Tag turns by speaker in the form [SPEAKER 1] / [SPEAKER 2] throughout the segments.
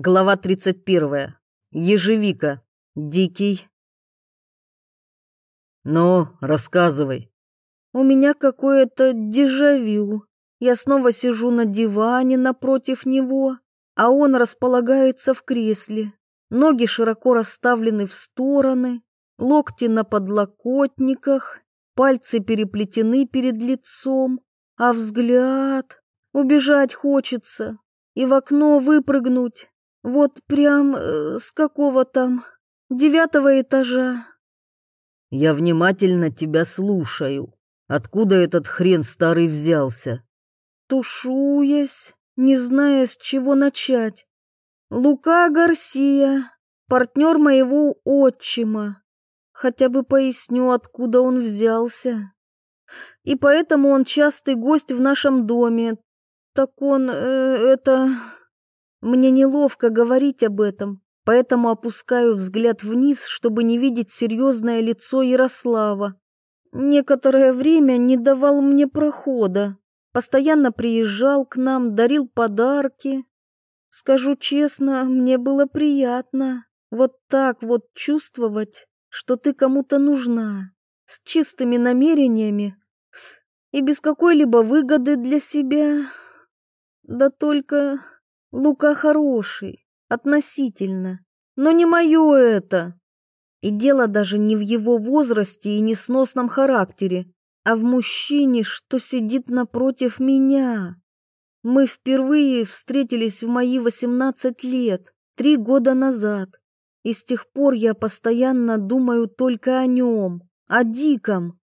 [SPEAKER 1] Глава 31. Ежевика. Дикий.
[SPEAKER 2] Ну, рассказывай.
[SPEAKER 1] У меня какое-то дежавю. Я снова сижу на диване напротив него, а он располагается в кресле. Ноги широко расставлены в стороны, локти на подлокотниках, пальцы переплетены перед лицом, а взгляд... Убежать хочется и в окно выпрыгнуть. Вот прям э, с какого там девятого этажа.
[SPEAKER 2] Я внимательно тебя слушаю. Откуда этот хрен старый взялся?
[SPEAKER 1] Тушуясь, не зная, с чего начать. Лука Гарсия, партнер моего отчима. Хотя бы поясню, откуда он взялся. И поэтому он частый гость в нашем доме. Так он, э, это... Мне неловко говорить об этом, поэтому опускаю взгляд вниз, чтобы не видеть серьезное лицо Ярослава. Некоторое время не давал мне прохода, постоянно приезжал к нам, дарил подарки. Скажу честно, мне было приятно вот так вот чувствовать, что ты кому-то нужна, с чистыми намерениями и без какой-либо выгоды для себя. Да только Лука хороший, относительно, но не мое это. И дело даже не в его возрасте и несносном характере, а в мужчине, что сидит напротив меня. Мы впервые встретились в мои восемнадцать лет, три года назад, и с тех пор я постоянно думаю только о нем, о Диком.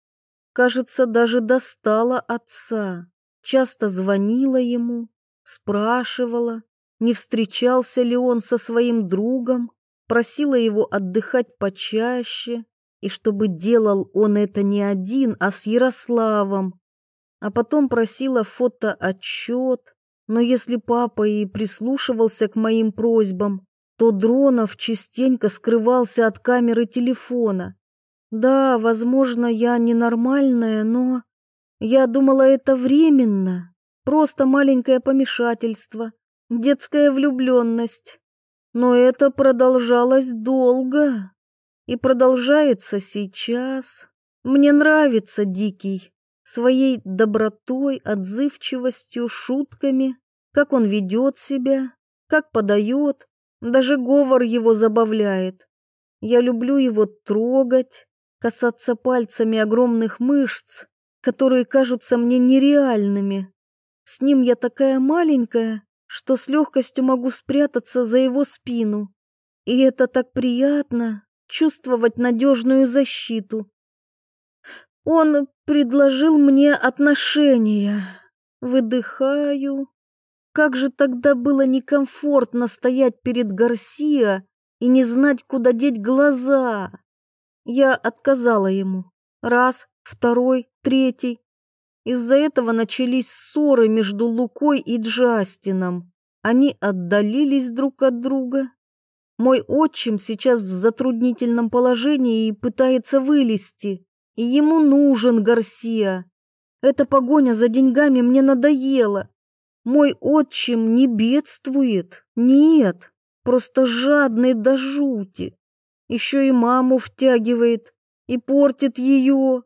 [SPEAKER 1] Кажется, даже достала отца, часто звонила ему, спрашивала, не встречался ли он со своим другом, просила его отдыхать почаще, и чтобы делал он это не один, а с Ярославом. А потом просила фотоотчет, но если папа и прислушивался к моим просьбам, то Дронов частенько скрывался от камеры телефона. Да, возможно, я ненормальная, но... Я думала, это временно, просто маленькое помешательство, детская влюбленность. Но это продолжалось долго и продолжается сейчас. Мне нравится Дикий своей добротой, отзывчивостью, шутками, как он ведет себя, как подает, даже говор его забавляет. Я люблю его трогать, касаться пальцами огромных мышц, которые кажутся мне нереальными. С ним я такая маленькая, что с легкостью могу спрятаться за его спину. И это так приятно, чувствовать надежную защиту. Он предложил мне отношения. Выдыхаю. Как же тогда было некомфортно стоять перед Гарсиа и не знать, куда деть глаза. Я отказала ему. Раз, второй, третий. Из-за этого начались ссоры между Лукой и Джастином. Они отдалились друг от друга. Мой отчим сейчас в затруднительном положении и пытается вылезти. И ему нужен Гарсия. Эта погоня за деньгами мне надоела. Мой отчим не бедствует. Нет, просто жадный до жути. Еще и маму втягивает и портит ее.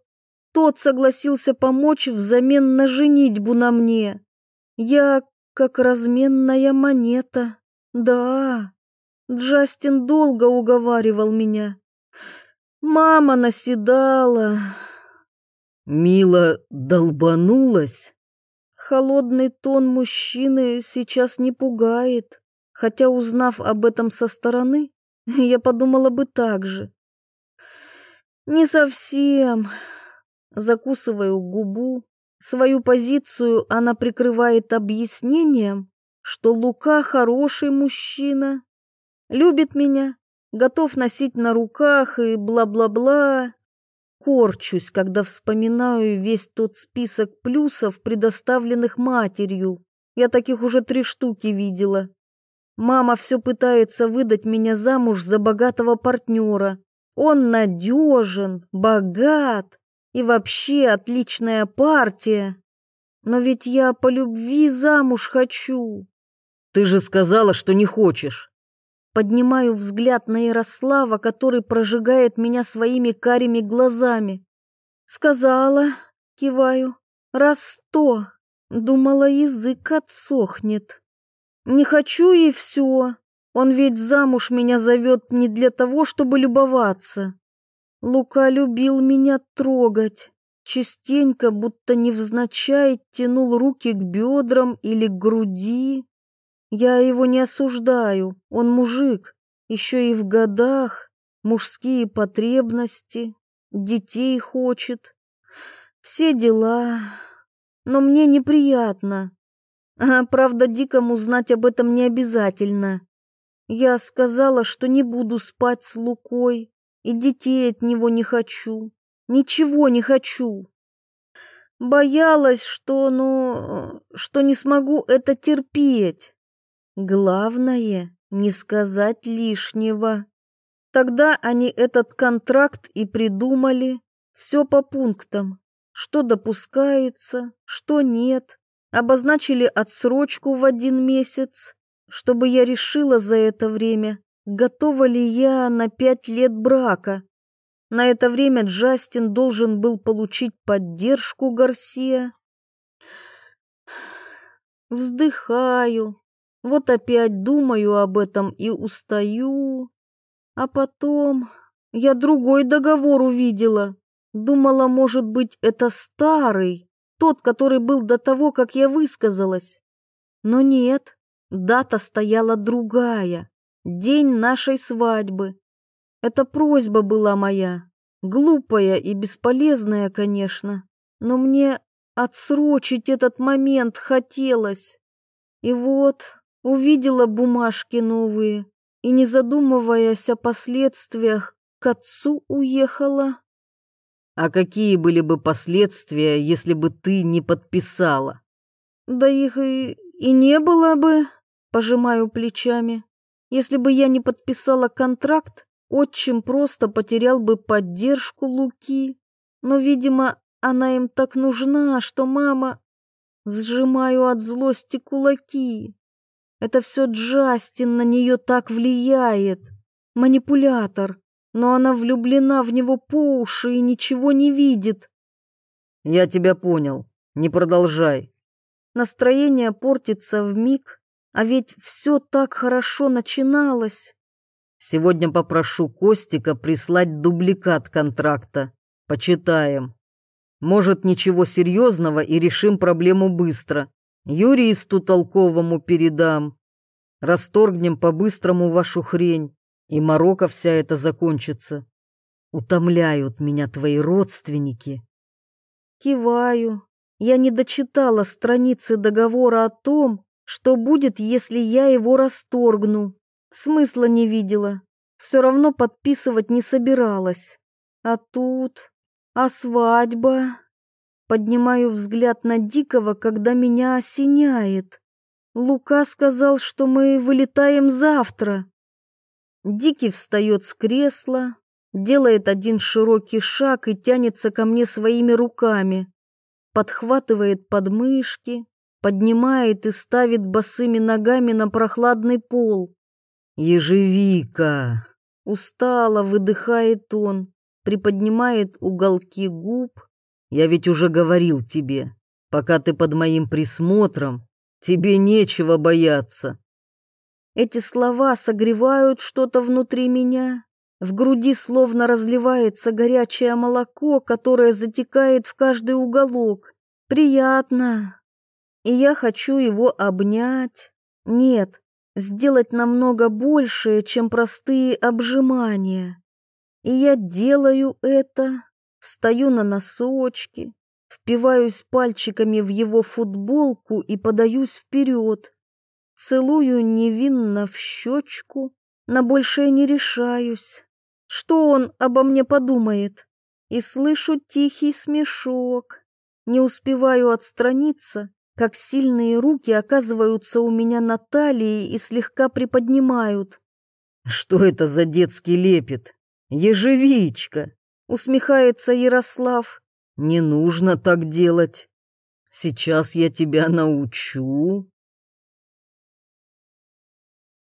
[SPEAKER 1] Тот согласился помочь взамен на женитьбу на мне. Я как разменная монета. Да, Джастин долго уговаривал меня. Мама наседала.
[SPEAKER 2] Мила долбанулась.
[SPEAKER 1] Холодный тон мужчины сейчас не пугает, хотя, узнав об этом со стороны, я подумала бы так же. Не совсем. Закусываю губу. Свою позицию она прикрывает объяснением, что Лука хороший мужчина, любит меня, готов носить на руках и бла-бла-бла. Корчусь, когда вспоминаю весь тот список плюсов, предоставленных матерью. Я таких уже три штуки видела. Мама все пытается выдать меня замуж за богатого партнера. Он надежен, богат и вообще отличная партия. Но ведь я по любви замуж хочу.
[SPEAKER 2] Ты же сказала, что не хочешь.
[SPEAKER 1] Поднимаю взгляд на Ярослава, который прожигает меня своими карими глазами. Сказала, киваю, раз сто. Думала, язык отсохнет. Не хочу и все. Он ведь замуж меня зовет не для того, чтобы любоваться. Лука любил меня трогать. Частенько, будто невзначай, тянул руки к бедрам или к груди. Я его не осуждаю, он мужик, еще и в годах, мужские потребности, детей хочет. Все дела, но мне неприятно. А, правда, Дикому знать об этом не обязательно. Я сказала, что не буду спать с Лукой, и детей от него не хочу. Ничего не хочу. Боялась, что, ну, что не смогу это терпеть. Главное, не сказать лишнего. Тогда они этот контракт и придумали. Все по пунктам. Что допускается, что нет. Обозначили отсрочку в один месяц, чтобы я решила за это время, готова ли я на пять лет брака. На это время Джастин должен был получить поддержку Гарсия. Вздыхаю. Вот опять думаю об этом и устаю. А потом я другой договор увидела. Думала, может быть, это старый, тот, который был до того, как я высказалась. Но нет, дата стояла другая. День нашей свадьбы. Это просьба была моя, глупая и бесполезная, конечно, но мне отсрочить этот момент хотелось. И вот увидела бумажки новые и, не задумываясь о последствиях, к отцу уехала.
[SPEAKER 2] А какие были бы последствия, если бы ты не подписала?
[SPEAKER 1] Да их и, и не было бы, пожимаю плечами. Если бы я не подписала контракт, Отчим просто потерял бы поддержку Луки, но, видимо, она им так нужна, что мама... Сжимаю от злости кулаки. Это все Джастин на нее так влияет. Манипулятор, но она влюблена в него по уши и ничего не видит.
[SPEAKER 2] Я тебя понял. Не продолжай.
[SPEAKER 1] Настроение портится в миг, а ведь все так хорошо начиналось.
[SPEAKER 2] Сегодня попрошу Костика прислать дубликат контракта. Почитаем. Может, ничего серьезного и решим проблему быстро. Юристу толковому передам. Расторгнем по-быстрому вашу хрень, и морока вся это закончится. Утомляют меня твои родственники.
[SPEAKER 1] Киваю. Я не дочитала страницы договора о том, что будет, если я его расторгну. Смысла не видела. Все равно подписывать не собиралась. А тут... А свадьба... Поднимаю взгляд на Дикого, когда меня осеняет. Лука сказал, что мы вылетаем завтра. Дикий встает с кресла, делает один широкий шаг и тянется ко мне своими руками. Подхватывает подмышки, поднимает и ставит босыми ногами на прохладный пол.
[SPEAKER 2] «Ежевика!»
[SPEAKER 1] Устало выдыхает он, приподнимает уголки губ.
[SPEAKER 2] «Я ведь уже говорил тебе, пока ты под моим присмотром, тебе нечего бояться».
[SPEAKER 1] Эти слова согревают что-то внутри меня. В груди словно разливается горячее молоко, которое затекает в каждый уголок. Приятно. И я хочу его обнять. Нет, сделать намного большее, чем простые обжимания. И я делаю это, встаю на носочки, впиваюсь пальчиками в его футболку и подаюсь вперед. Целую невинно в щечку, на большее не решаюсь. Что он обо мне подумает? И слышу тихий смешок. Не успеваю отстраниться, как сильные руки оказываются у меня на талии и слегка приподнимают.
[SPEAKER 2] «Что это за детский лепет? Ежевичка!» — усмехается Ярослав. «Не нужно так делать. Сейчас я тебя научу».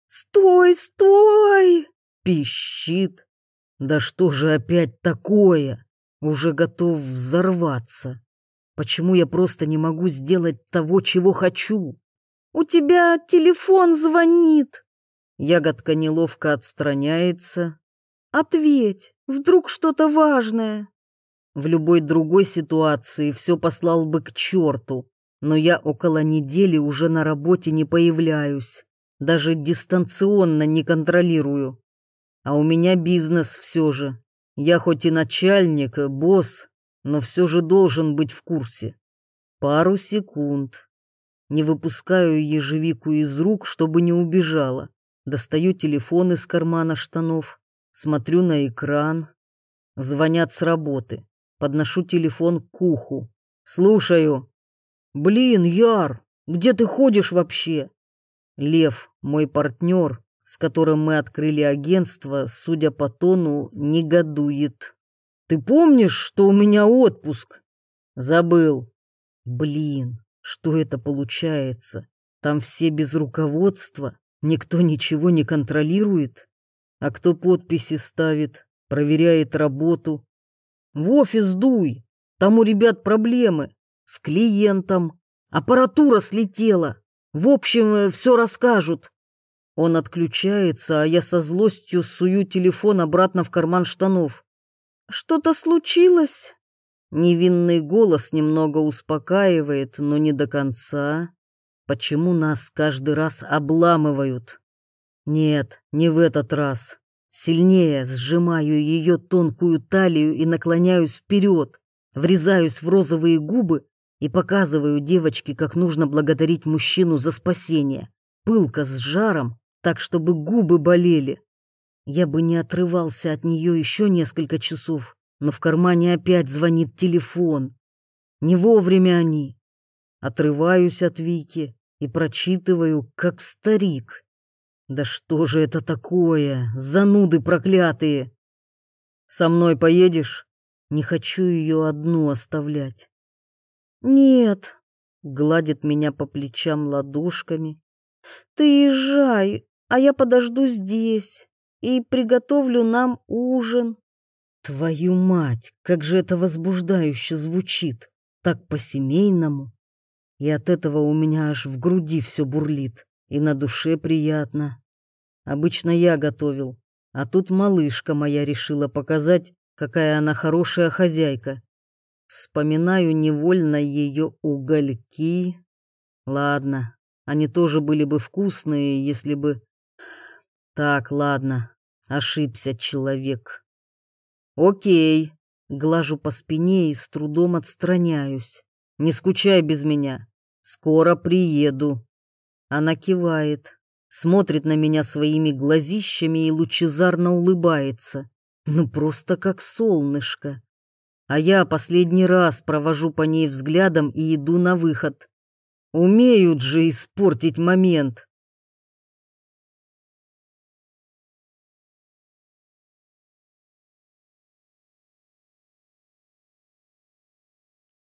[SPEAKER 1] «Стой, стой!»
[SPEAKER 2] — пищит. «Да что же опять такое?» Уже готов взорваться. Почему я просто не могу сделать того, чего хочу?
[SPEAKER 1] «У тебя телефон звонит!»
[SPEAKER 2] Ягодка неловко отстраняется.
[SPEAKER 1] «Ответь, вдруг что-то важное!»
[SPEAKER 2] В любой другой ситуации все послал бы к черту, но я около недели уже на работе не появляюсь, даже дистанционно не контролирую. А у меня бизнес все же. Я хоть и начальник, босс, но все же должен быть в курсе. Пару секунд. Не выпускаю ежевику из рук, чтобы не убежала. Достаю телефон из кармана штанов, смотрю на экран. Звонят с работы. Подношу телефон к уху. Слушаю. «Блин, Яр, где ты ходишь вообще?» Лев, мой партнер, с которым мы открыли агентство, судя по тону, негодует. «Ты помнишь, что у меня отпуск?» «Забыл». «Блин, что это получается? Там все без руководства, никто ничего не контролирует. А кто подписи ставит, проверяет работу? В офис дуй, там у ребят проблемы. С клиентом. Аппаратура слетела. В общем, э, все расскажут. Он отключается, а я со злостью сую телефон обратно в карман штанов.
[SPEAKER 1] «Что-то случилось?»
[SPEAKER 2] Невинный голос немного успокаивает, но не до конца. Почему нас каждый раз обламывают? Нет, не в этот раз. Сильнее сжимаю ее тонкую талию и наклоняюсь вперед, врезаюсь в розовые губы и показываю девочке, как нужно благодарить мужчину за спасение. Пылка с жаром, так чтобы губы болели. Я бы не отрывался от нее еще несколько часов, но в кармане опять звонит телефон. Не вовремя они. Отрываюсь от Вики и прочитываю, как старик. Да что же это такое, зануды проклятые? Со мной поедешь? Не хочу ее одну оставлять.
[SPEAKER 1] Нет,
[SPEAKER 2] гладит меня по плечам ладошками.
[SPEAKER 1] Ты езжай, а я подожду здесь и приготовлю нам ужин.
[SPEAKER 2] Твою мать, как же это возбуждающе звучит, так по-семейному. И от этого у меня аж в груди все бурлит, и на душе приятно. Обычно я готовил, а тут малышка моя решила показать, какая она хорошая хозяйка. Вспоминаю невольно ее угольки. Ладно, они тоже были бы вкусные, если бы... Так, ладно, ошибся человек. «Окей». Глажу по спине и с трудом отстраняюсь. «Не скучай без меня. Скоро приеду». Она кивает, смотрит на меня своими глазищами и лучезарно улыбается. Ну, просто как солнышко. А я последний раз провожу по ней взглядом и иду на выход. Умеют же испортить момент.